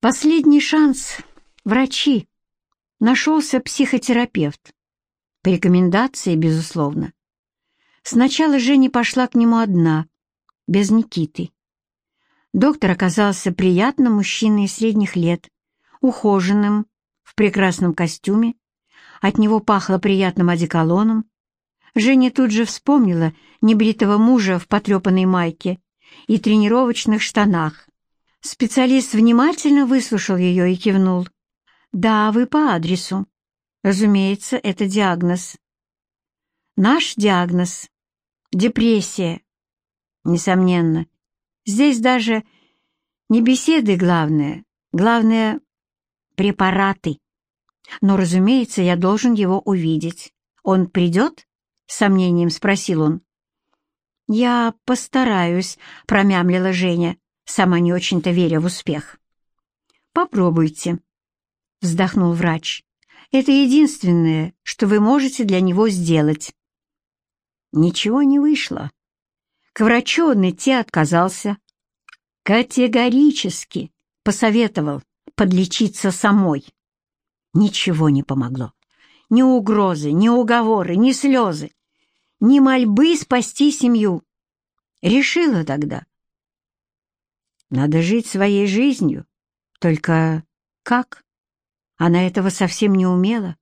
Последний шанс. Врачи. Нашелся психотерапевт. По рекомендации, безусловно. Сначала Женя пошла к нему одна, без Никиты. Доктор оказался приятным мужчиной средних лет, ухоженным, в прекрасном костюме. От него пахло приятным одеколоном. Женя тут же вспомнила небритого мужа в потрепанной майке и тренировочных штанах. Специалист внимательно выслушал ее и кивнул. «Да, вы по адресу. Разумеется, это диагноз. Наш диагноз — депрессия. Несомненно. Здесь даже не беседы главное, главное — препараты. Но, разумеется, я должен его увидеть. Он придет?» — с сомнением спросил он. «Я постараюсь», — промямлила Женя, сама не очень-то веря в успех. «Попробуйте», — вздохнул врач. «Это единственное, что вы можете для него сделать». Ничего не вышло. К врачу он идти отказался. Категорически посоветовал подлечиться самой. Ничего не помогло. Ни угрозы, ни уговоры, ни слезы ни мольбы спасти семью. Решила тогда. Надо жить своей жизнью. Только как? Она этого совсем не умела.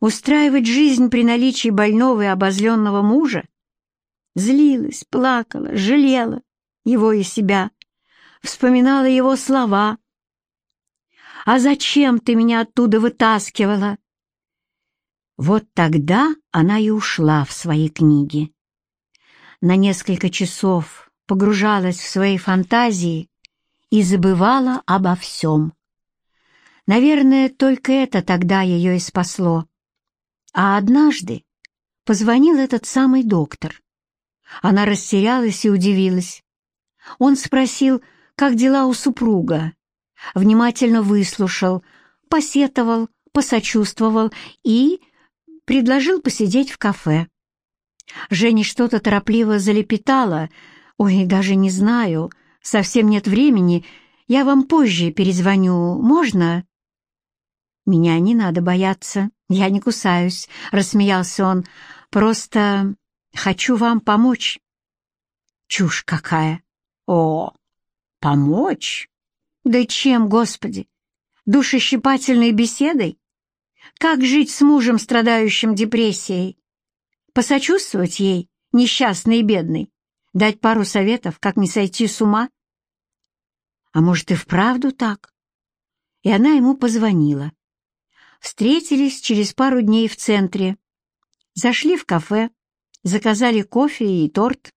Устраивать жизнь при наличии больного и обозленного мужа? Злилась, плакала, жалела его и себя, вспоминала его слова. «А зачем ты меня оттуда вытаскивала?» Вот тогда она и ушла в свои книги. На несколько часов погружалась в свои фантазии и забывала обо всем. Наверное, только это тогда ее и спасло. А однажды позвонил этот самый доктор. Она растерялась и удивилась. Он спросил, как дела у супруга. Внимательно выслушал, посетовал, посочувствовал и предложил посидеть в кафе. Женя что-то торопливо залепетала. «Ой, даже не знаю, совсем нет времени. Я вам позже перезвоню. Можно?» «Меня не надо бояться, я не кусаюсь», — рассмеялся он. «Просто хочу вам помочь». «Чушь какая!» «О, помочь? Да чем, Господи? Душещипательной беседой? Как жить с мужем, страдающим депрессией? Посочувствовать ей, несчастной и бедной? Дать пару советов, как не сойти с ума? А может, и вправду так? И она ему позвонила. Встретились через пару дней в центре. Зашли в кафе, заказали кофе и торт.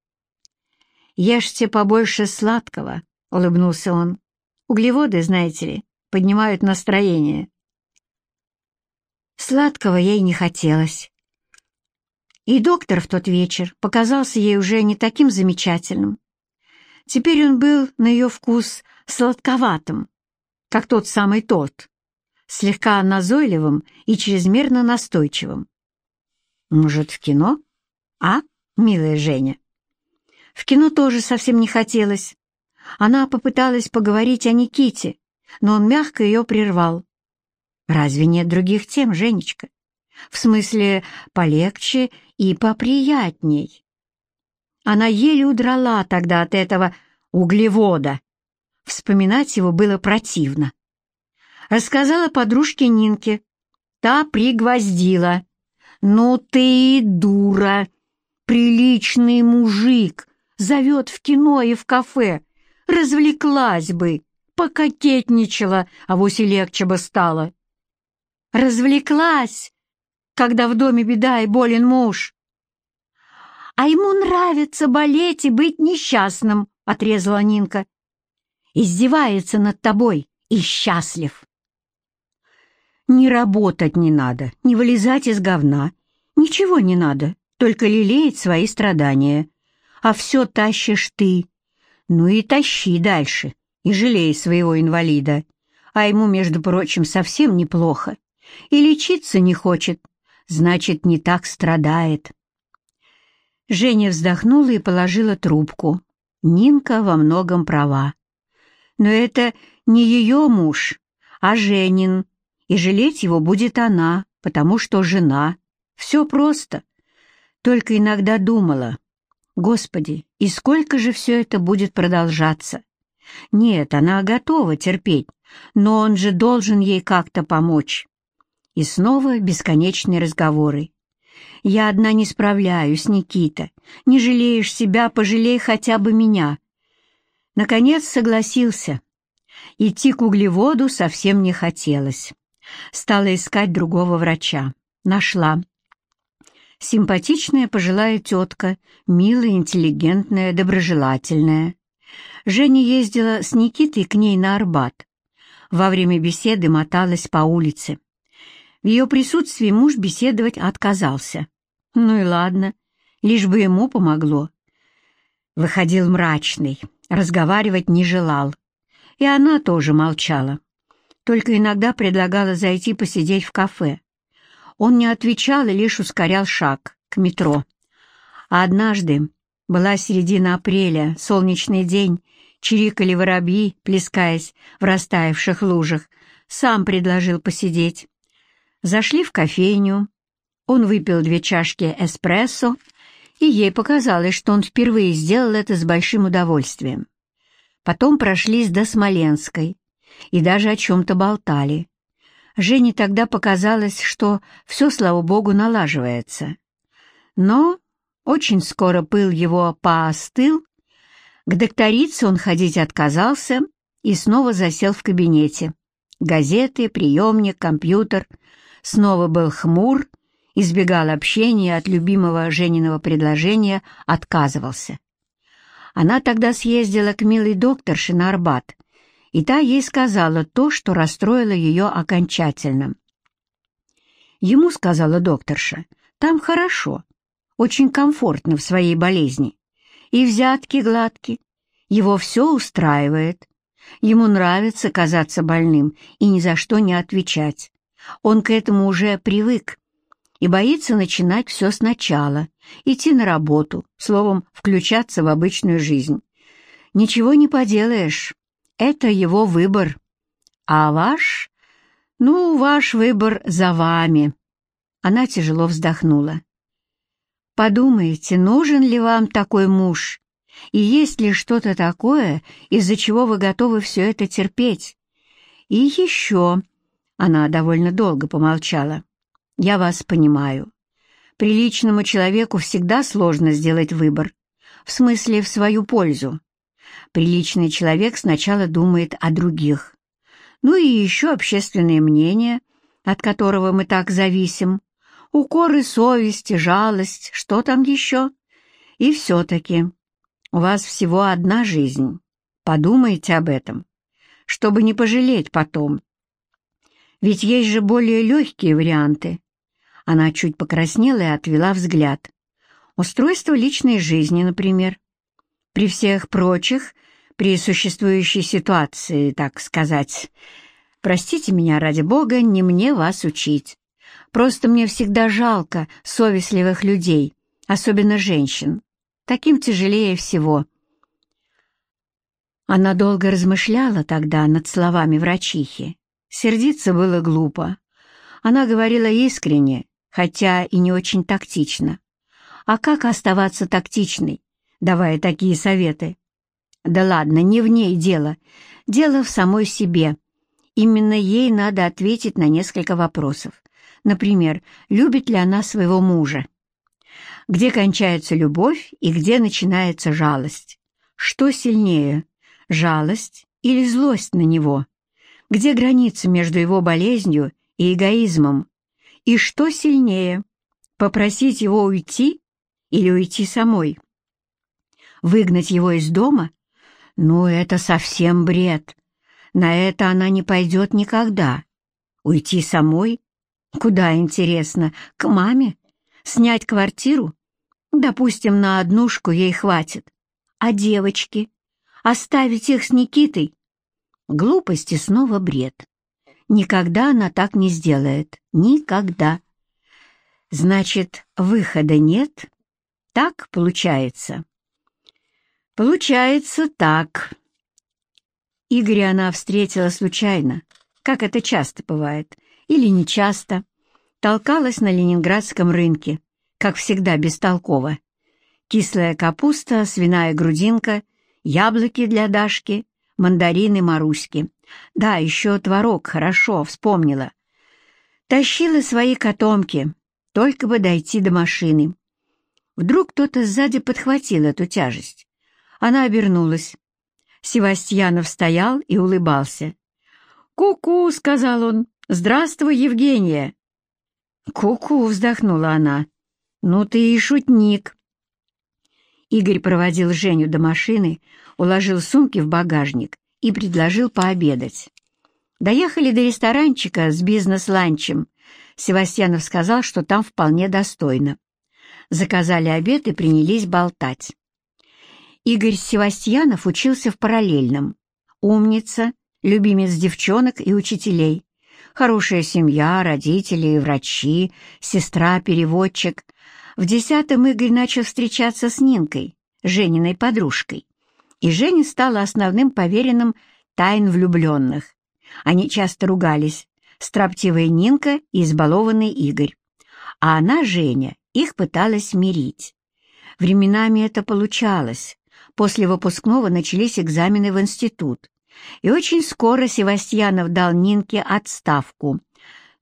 «Ешьте побольше сладкого», — улыбнулся он. «Углеводы, знаете ли, поднимают настроение». Сладкого ей не хотелось. И доктор в тот вечер показался ей уже не таким замечательным. Теперь он был на ее вкус сладковатым, как тот самый торт, слегка назойливым и чрезмерно настойчивым. Может, в кино? А, милая Женя? В кино тоже совсем не хотелось. Она попыталась поговорить о Никите, но он мягко ее прервал. Разве нет других тем, Женечка? В смысле, полегче и поприятней. Она еле удрала тогда от этого углевода. Вспоминать его было противно. Рассказала подружке Нинке. Та пригвоздила. «Ну ты и дура! Приличный мужик! Зовет в кино и в кафе! Развлеклась бы, пококетничала, а вовсе легче бы стало!» развлеклась, когда в доме беда и болен муж. А ему нравится болеть и быть несчастным, — отрезала Нинка. Издевается над тобой и счастлив. Не работать не надо, не вылезать из говна. Ничего не надо, только лелеять свои страдания. А все тащишь ты. Ну и тащи дальше, и жалей своего инвалида. А ему, между прочим, совсем неплохо и лечиться не хочет, значит, не так страдает. Женя вздохнула и положила трубку. Нинка во многом права. Но это не ее муж, а Женин, и жалеть его будет она, потому что жена. Все просто. Только иногда думала, Господи, и сколько же все это будет продолжаться? Нет, она готова терпеть, но он же должен ей как-то помочь. И снова бесконечные разговоры. «Я одна не справляюсь, Никита. Не жалеешь себя, пожалей хотя бы меня». Наконец согласился. Идти к углеводу совсем не хотелось. Стала искать другого врача. Нашла. Симпатичная пожилая тетка, милая, интеллигентная, доброжелательная. Женя ездила с Никитой к ней на Арбат. Во время беседы моталась по улице. В ее присутствии муж беседовать отказался. Ну и ладно, лишь бы ему помогло. Выходил мрачный, разговаривать не желал. И она тоже молчала. Только иногда предлагала зайти посидеть в кафе. Он не отвечал и лишь ускорял шаг к метро. А однажды, была середина апреля, солнечный день, чирикали воробьи, плескаясь в растаявших лужах, сам предложил посидеть. Зашли в кофейню, он выпил две чашки эспрессо, и ей показалось, что он впервые сделал это с большим удовольствием. Потом прошлись до Смоленской и даже о чем-то болтали. Жене тогда показалось, что все, слава богу, налаживается. Но очень скоро пыл его поостыл, к докторице он ходить отказался и снова засел в кабинете. Газеты, приемник, компьютер. Снова был хмур, избегал общения от любимого Жениного предложения, отказывался. Она тогда съездила к милой докторше на Арбат и та ей сказала то, что расстроило ее окончательно. Ему сказала докторша, там хорошо, очень комфортно в своей болезни, и взятки гладки, его все устраивает. Ему нравится казаться больным и ни за что не отвечать. Он к этому уже привык и боится начинать все сначала, идти на работу, словом, включаться в обычную жизнь. Ничего не поделаешь, это его выбор. А ваш? Ну, ваш выбор за вами. Она тяжело вздохнула. Подумайте, нужен ли вам такой муж? И есть ли что-то такое, из-за чего вы готовы все это терпеть? И еще... Она довольно долго помолчала. «Я вас понимаю. Приличному человеку всегда сложно сделать выбор. В смысле, в свою пользу. Приличный человек сначала думает о других. Ну и еще общественное мнение, от которого мы так зависим. Укоры совести, жалость, что там еще? И все-таки у вас всего одна жизнь. Подумайте об этом, чтобы не пожалеть потом. Ведь есть же более легкие варианты. Она чуть покраснела и отвела взгляд. Устройство личной жизни, например. При всех прочих, при существующей ситуации, так сказать. Простите меня, ради бога, не мне вас учить. Просто мне всегда жалко совестливых людей, особенно женщин. Таким тяжелее всего. Она долго размышляла тогда над словами врачихи. Сердиться было глупо. Она говорила искренне, хотя и не очень тактично. А как оставаться тактичной, давая такие советы. Да ладно, не в ней дело. Дело в самой себе. Именно ей надо ответить на несколько вопросов. Например, любит ли она своего мужа? Где кончается любовь и где начинается жалость? Что сильнее, жалость или злость на него? Где граница между его болезнью и эгоизмом? И что сильнее, попросить его уйти или уйти самой? Выгнать его из дома? Ну, это совсем бред. На это она не пойдет никогда. Уйти самой? Куда, интересно, к маме? Снять квартиру? Допустим, на однушку ей хватит. А девочки? Оставить их с Никитой? Глупости снова бред. Никогда она так не сделает. Никогда. Значит, выхода нет? Так получается. Получается так. Игоря она встретила случайно, как это часто бывает, или нечасто. Толкалась на ленинградском рынке, как всегда бестолково. Кислая капуста, свиная грудинка, яблоки для Дашки, мандарины Маруськи. Да, еще творог, хорошо, вспомнила. Тащила свои котомки, только бы дойти до машины. Вдруг кто-то сзади подхватил эту тяжесть. Она обернулась. Севастьянов стоял и улыбался. «Ку-ку», — сказал он, — «здравствуй, Евгения». «Ку-ку», — вздохнула она, — «ну ты и шутник». Игорь проводил Женю до машины, уложил сумки в багажник и предложил пообедать. Доехали до ресторанчика с бизнес-ланчем. Севастьянов сказал, что там вполне достойно. Заказали обед и принялись болтать. Игорь Севастьянов учился в параллельном. Умница, любимец девчонок и учителей. Хорошая семья, родители, врачи, сестра-переводчик. В десятом Игорь начал встречаться с Нинкой, Жениной подружкой. И Женя стала основным поверенным тайн влюбленных. Они часто ругались, строптивая Нинка и избалованный Игорь. А она, Женя, их пыталась мирить. Временами это получалось, После выпускного начались экзамены в институт, и очень скоро Севастьянов дал Нинке отставку.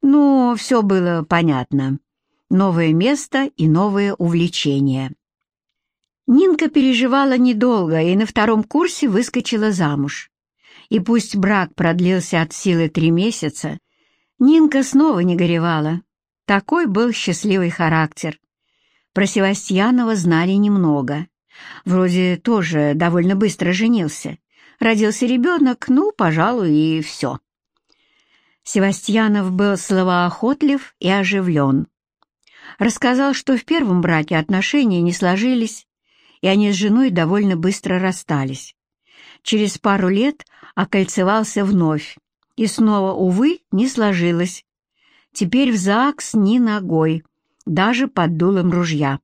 Ну, все было понятно. Новое место и новое увлечение. Нинка переживала недолго и на втором курсе выскочила замуж. И пусть брак продлился от силы три месяца, Нинка снова не горевала. Такой был счастливый характер. Про Севастьянова знали немного. Вроде тоже довольно быстро женился. Родился ребенок, ну, пожалуй, и все. Севастьянов был словоохотлив и оживлен. Рассказал, что в первом браке отношения не сложились, и они с женой довольно быстро расстались. Через пару лет окольцевался вновь, и снова, увы, не сложилось. Теперь в ЗАГС ни ногой, даже под дулом ружья.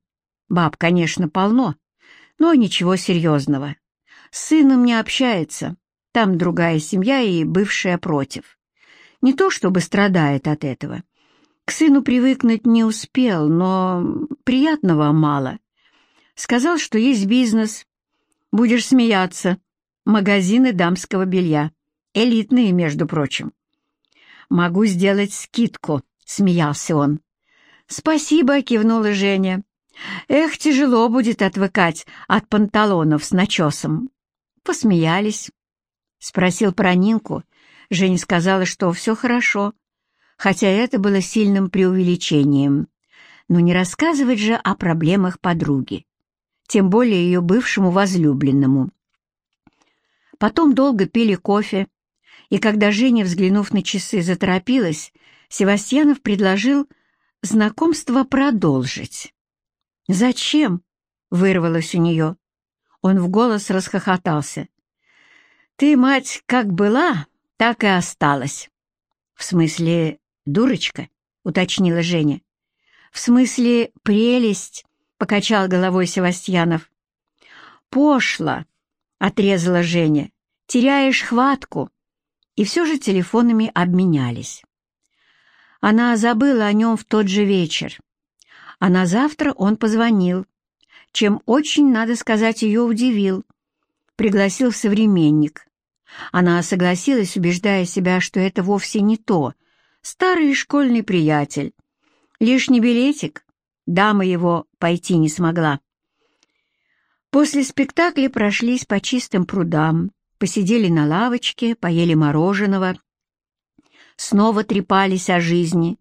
Баб, конечно, полно, но ничего серьезного. С сыном не общается, там другая семья и бывшая против. Не то чтобы страдает от этого. К сыну привыкнуть не успел, но приятного мало. Сказал, что есть бизнес. Будешь смеяться. Магазины дамского белья. Элитные, между прочим. «Могу сделать скидку», — смеялся он. «Спасибо», — кивнула Женя. Эх, тяжело будет отвыкать от панталонов с начесом. Посмеялись. Спросил про Нинку. Женя сказала, что все хорошо, хотя это было сильным преувеличением. Но не рассказывать же о проблемах подруги, тем более ее бывшему возлюбленному. Потом долго пили кофе, и когда Женя, взглянув на часы, заторопилась, Севастьянов предложил знакомство продолжить. «Зачем?» — вырвалось у нее. Он в голос расхохотался. «Ты, мать, как была, так и осталась». «В смысле, дурочка?» — уточнила Женя. «В смысле, прелесть?» — покачал головой Севастьянов. «Пошло!» — отрезала Женя. «Теряешь хватку». И все же телефонами обменялись. Она забыла о нем в тот же вечер а на завтра он позвонил, чем очень, надо сказать, ее удивил. Пригласил в современник. Она согласилась, убеждая себя, что это вовсе не то. Старый школьный приятель. Лишний билетик. Дама его пойти не смогла. После спектакля прошлись по чистым прудам, посидели на лавочке, поели мороженого, снова трепались о жизни,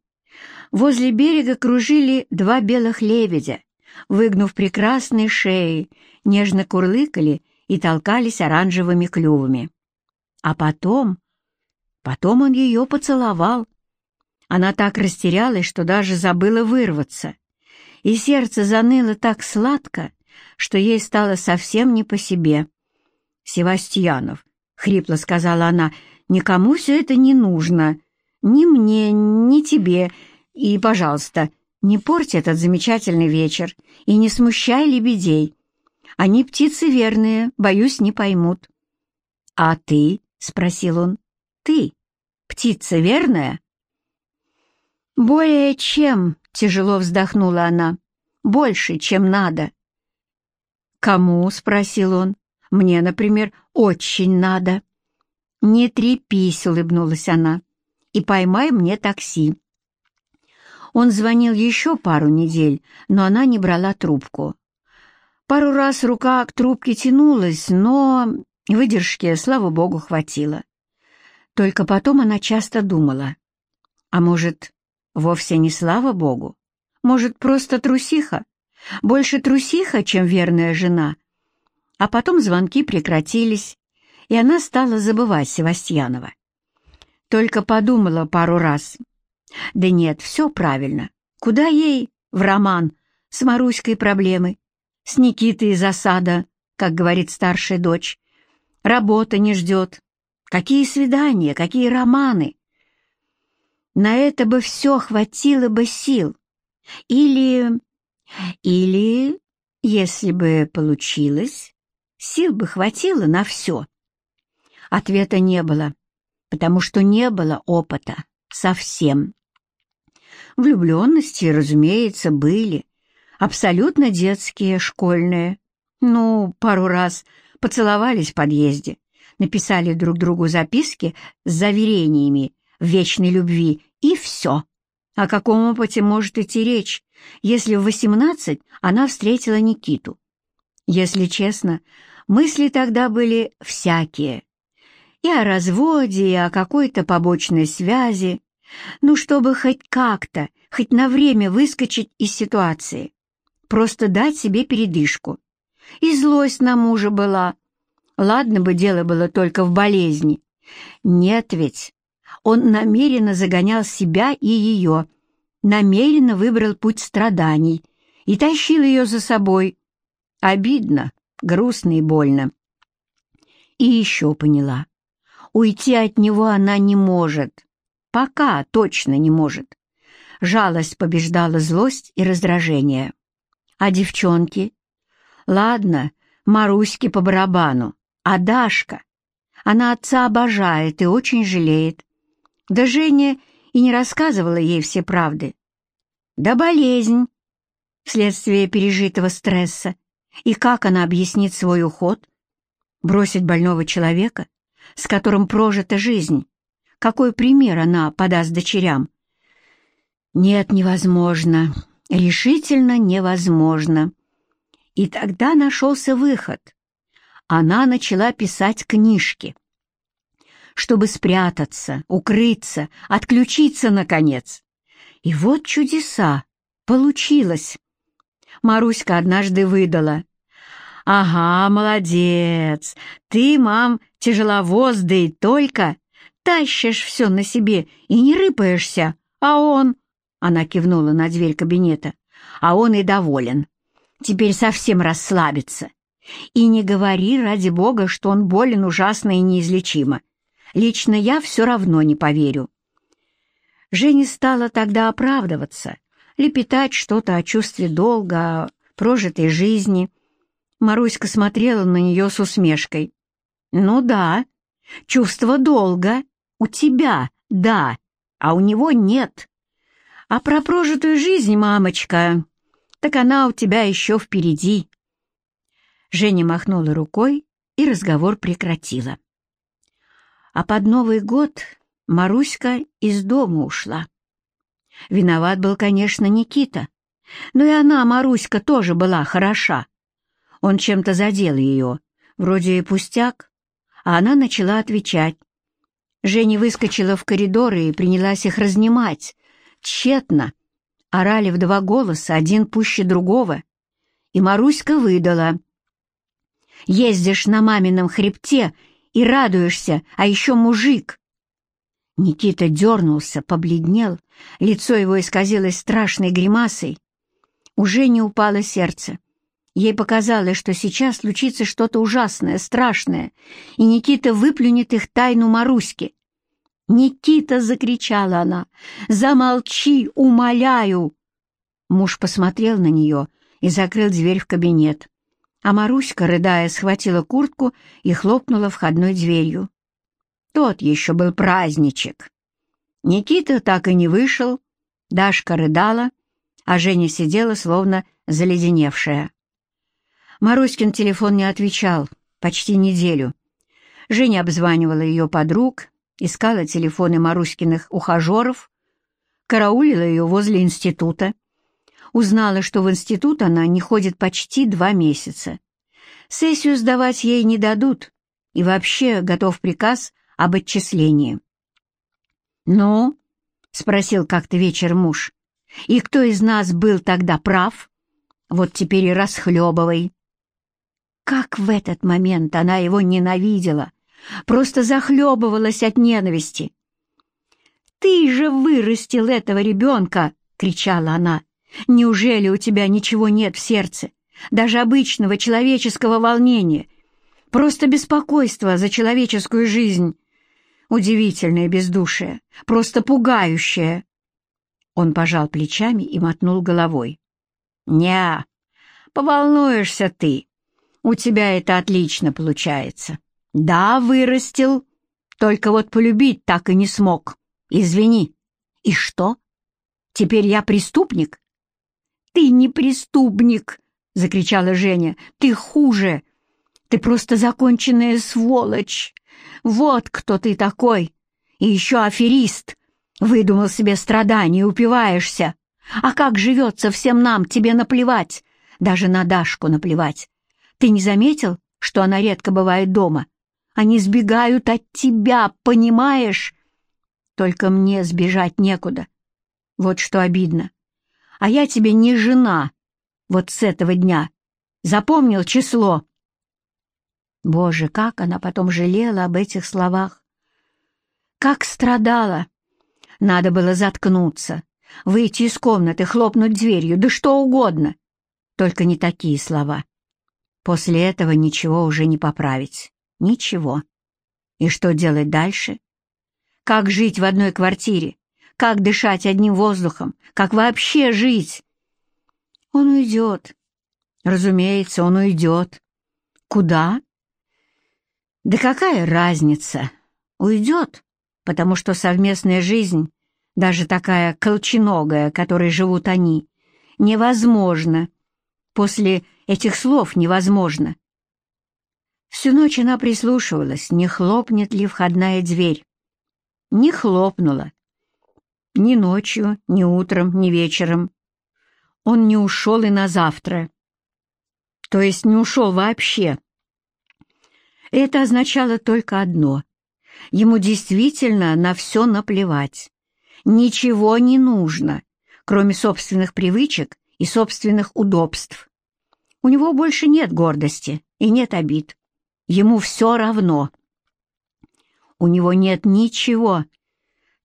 Возле берега кружили два белых лебедя, выгнув прекрасные шеи, нежно курлыкали и толкались оранжевыми клювами. А потом... Потом он ее поцеловал. Она так растерялась, что даже забыла вырваться. И сердце заныло так сладко, что ей стало совсем не по себе. «Севастьянов», — хрипло сказала она, — «никому все это не нужно. Ни мне, ни тебе, и, пожалуйста, не порть этот замечательный вечер и не смущай лебедей. Они птицы верные, боюсь, не поймут. А ты, спросил он. «Ты, птица верная?» «Более чем», — тяжело вздохнула она, — «больше, чем надо». «Кому?» — спросил он. «Мне, например, очень надо». «Не трепись», — улыбнулась она, — «и поймай мне такси». Он звонил еще пару недель, но она не брала трубку. Пару раз рука к трубке тянулась, но выдержки, слава богу, хватило. Только потом она часто думала, а может, вовсе не слава богу, может, просто трусиха, больше трусиха, чем верная жена. А потом звонки прекратились, и она стала забывать Севастьянова. Только подумала пару раз. Да нет, все правильно. Куда ей в роман с Маруськой проблемы, с Никитой засада, как говорит старшая дочь. Работа не ждет. Какие свидания, какие романы. На это бы все хватило бы сил. Или... Или, если бы получилось, сил бы хватило на все. Ответа не было, потому что не было опыта совсем. Влюбленности, разумеется, были. Абсолютно детские, школьные. Ну, пару раз поцеловались в подъезде, написали друг другу записки с заверениями в вечной любви, и все. О каком опыте может идти речь, если в восемнадцать она встретила Никиту? Если честно, мысли тогда были всякие. И о разводе, и о какой-то побочной связи, ну, чтобы хоть как-то, хоть на время выскочить из ситуации. Просто дать себе передышку. И злость на мужа была. Ладно бы дело было только в болезни. Нет ведь. Он намеренно загонял себя и ее, намеренно выбрал путь страданий и тащил ее за собой. Обидно, грустно и больно. И еще поняла. Уйти от него она не может. Пока точно не может. Жалость побеждала злость и раздражение. А девчонки? Ладно, Маруське по барабану. А Дашка? Она отца обожает и очень жалеет. Да Женя и не рассказывала ей все правды. Да болезнь, вследствие пережитого стресса. И как она объяснит свой уход? Бросить больного человека, с которым прожита жизнь? какой пример она подаст дочерям. Нет, невозможно, решительно невозможно. И тогда нашелся выход. Она начала писать книжки, чтобы спрятаться, укрыться, отключиться, наконец. И вот чудеса, получилось. Маруська однажды выдала. «Ага, молодец, ты, мам, тяжеловоз, да и только тащишь все на себе и не рыпаешься, а он...» Она кивнула на дверь кабинета. «А он и доволен. Теперь совсем расслабится. И не говори, ради бога, что он болен ужасно и неизлечимо. Лично я все равно не поверю». Женя стала тогда оправдываться, лепетать что-то о чувстве долга, о прожитой жизни. Маруська смотрела на нее с усмешкой. «Ну да, чувство долга у тебя, да, а у него нет. А про прожитую жизнь, мамочка, так она у тебя еще впереди. Женя махнула рукой, и разговор прекратила. А под Новый год Маруська из дома ушла. Виноват был, конечно, Никита, но и она, Маруська, тоже была хороша. Он чем-то задел ее, вроде и пустяк, а она начала отвечать. Женя выскочила в коридоры и принялась их разнимать. Тщетно. Орали в два голоса, один пуще другого. И Маруська выдала. «Ездишь на мамином хребте и радуешься, а еще мужик!» Никита дернулся, побледнел, лицо его исказилось страшной гримасой. У Жени упало сердце. Ей показалось, что сейчас случится что-то ужасное, страшное, и Никита выплюнет их тайну Маруське. «Никита!» — закричала она. «Замолчи, умоляю!» Муж посмотрел на нее и закрыл дверь в кабинет. А Маруська, рыдая, схватила куртку и хлопнула входной дверью. Тот еще был праздничек. Никита так и не вышел, Дашка рыдала, а Женя сидела, словно заледеневшая. Маруськин телефон не отвечал почти неделю. Женя обзванивала ее подруг, искала телефоны Маруськиных ухажеров, караулила ее возле института. Узнала, что в институт она не ходит почти два месяца. Сессию сдавать ей не дадут, и вообще готов приказ об отчислении. «Ну?» — спросил как-то вечер муж. «И кто из нас был тогда прав? Вот теперь и расхлебывай». Как в этот момент она его ненавидела, просто захлебывалась от ненависти. «Ты же вырастил этого ребенка!» — кричала она. «Неужели у тебя ничего нет в сердце, даже обычного человеческого волнения, просто беспокойство за человеческую жизнь?» Удивительное бездушие, просто пугающее. Он пожал плечами и мотнул головой. «Не, поволнуешься ты. У тебя это отлично получается. Да, вырастил, только вот полюбить так и не смог. Извини. И что? Теперь я преступник?» «Ты не преступник!» — закричала Женя. «Ты хуже! Ты просто законченная сволочь!» Вот кто ты такой! И еще аферист! Выдумал себе страдания, упиваешься. А как живется всем нам, тебе наплевать. Даже на Дашку наплевать. Ты не заметил, что она редко бывает дома? Они сбегают от тебя, понимаешь? Только мне сбежать некуда. Вот что обидно. А я тебе не жена. Вот с этого дня. Запомнил число? Боже, как она потом жалела об этих словах! Как страдала! Надо было заткнуться, выйти из комнаты, хлопнуть дверью, да что угодно. Только не такие слова. После этого ничего уже не поправить. Ничего. И что делать дальше? Как жить в одной квартире? Как дышать одним воздухом? Как вообще жить? Он уйдет. Разумеется, он уйдет. Куда? Да какая разница? Уйдет, потому что совместная жизнь, даже такая колченогая, которой живут они, невозможна. После этих слов невозможно. Всю ночь она прислушивалась, не хлопнет ли входная дверь. Не хлопнула. Ни ночью, ни утром, ни вечером. Он не ушел и на завтра. То есть не ушел вообще. Это означало только одно. Ему действительно на все наплевать. Ничего не нужно, кроме собственных привычек и собственных удобств. У него больше нет гордости и нет обид. Ему все равно. У него нет ничего,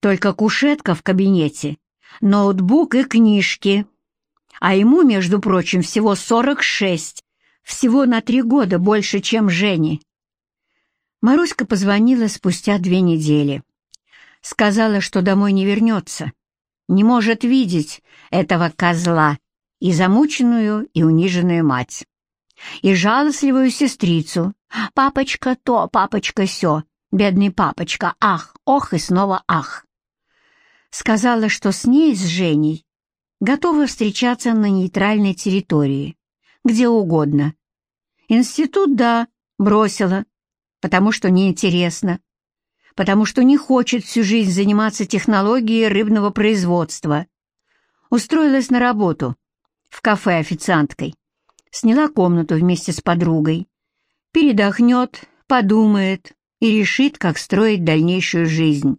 только кушетка в кабинете, ноутбук и книжки. А ему, между прочим, всего 46, всего на три года больше, чем Жене. Маруська позвонила спустя две недели. Сказала, что домой не вернется, не может видеть этого козла и замученную и униженную мать, и жалостливую сестрицу. «Папочка то, папочка сё, бедный папочка, ах, ох и снова ах!» Сказала, что с ней, с Женей, готова встречаться на нейтральной территории, где угодно. Институт, да, бросила, потому что неинтересно, потому что не хочет всю жизнь заниматься технологией рыбного производства. Устроилась на работу в кафе официанткой, сняла комнату вместе с подругой, передохнет, подумает и решит, как строить дальнейшую жизнь,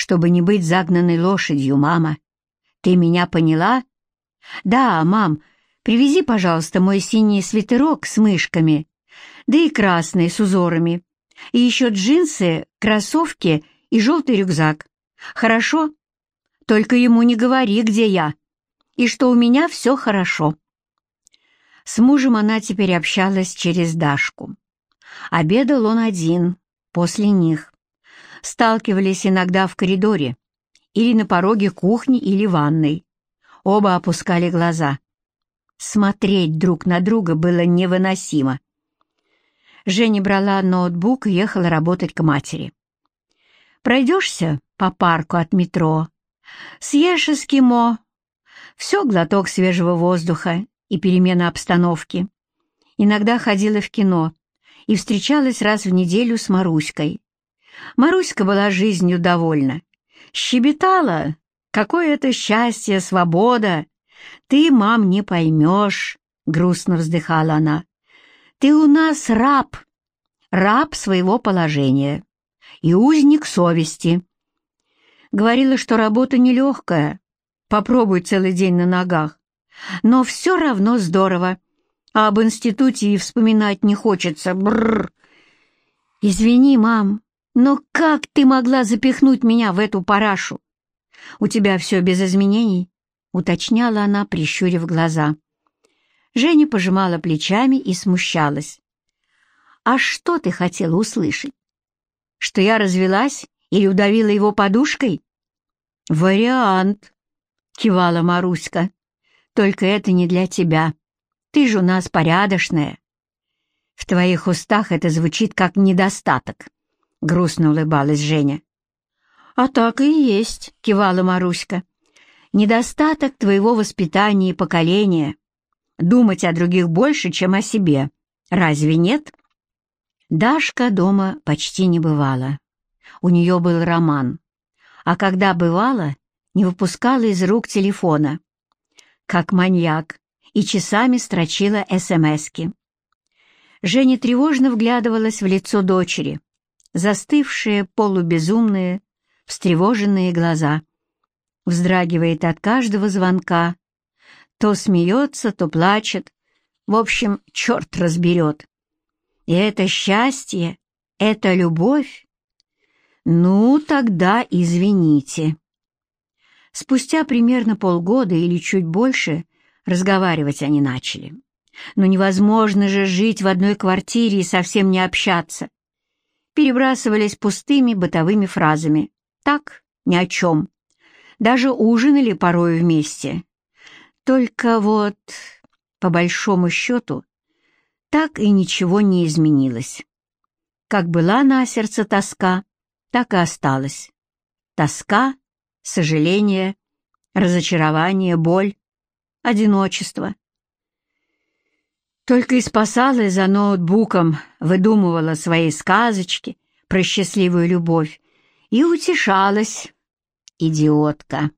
чтобы не быть загнанной лошадью, мама. Ты меня поняла? Да, мам, привези, пожалуйста, мой синий свитерок с мышками, да и красный с узорами. И еще джинсы, кроссовки и желтый рюкзак. Хорошо? Только ему не говори, где я. И что у меня все хорошо. С мужем она теперь общалась через Дашку. Обедал он один, после них. Сталкивались иногда в коридоре или на пороге кухни или ванной. Оба опускали глаза. Смотреть друг на друга было невыносимо. Женя брала ноутбук и ехала работать к матери. Пройдешься по парку от метро, съешь эскимо, все глоток свежего воздуха и перемена обстановки. Иногда ходила в кино и встречалась раз в неделю с Маруськой. Маруська была жизнью довольна. Щебетала, какое это счастье, свобода. Ты, мам, не поймешь, грустно вздыхала она. Ты у нас раб, раб своего положения и узник совести. Говорила, что работа нелегкая, попробуй целый день на ногах, но все равно здорово, а об институте и вспоминать не хочется. Бррр. Извини, мам, но как ты могла запихнуть меня в эту парашу? У тебя все без изменений? Уточняла она, прищурив глаза. Женя пожимала плечами и смущалась. «А что ты хотела услышать? Что я развелась или удавила его подушкой?» «Вариант», — кивала Маруська. «Только это не для тебя. Ты же у нас порядочная». «В твоих устах это звучит как недостаток», — грустно улыбалась Женя. «А так и есть», — кивала Маруська. «Недостаток твоего воспитания и поколения. Думать о других больше, чем о себе. Разве нет?» Дашка дома почти не бывала. У нее был роман. А когда бывала, не выпускала из рук телефона. Как маньяк, и часами строчила СМСки. Женя тревожно вглядывалась в лицо дочери, застывшие, полубезумные, встревоженные глаза. Вздрагивает от каждого звонка. То смеется, то плачет. В общем, черт разберет. И это счастье, это любовь? Ну, тогда извините. Спустя примерно полгода или чуть больше разговаривать они начали. Но невозможно же жить в одной квартире и совсем не общаться. Перебрасывались пустыми бытовыми фразами. Так, ни о чем. Даже ужинали порою вместе. Только вот, по большому счету, так и ничего не изменилось. Как была на сердце тоска, так и осталась. Тоска, сожаление, разочарование, боль, одиночество. Только и спасалась за ноутбуком, выдумывала свои сказочки про счастливую любовь и утешалась, идиотка.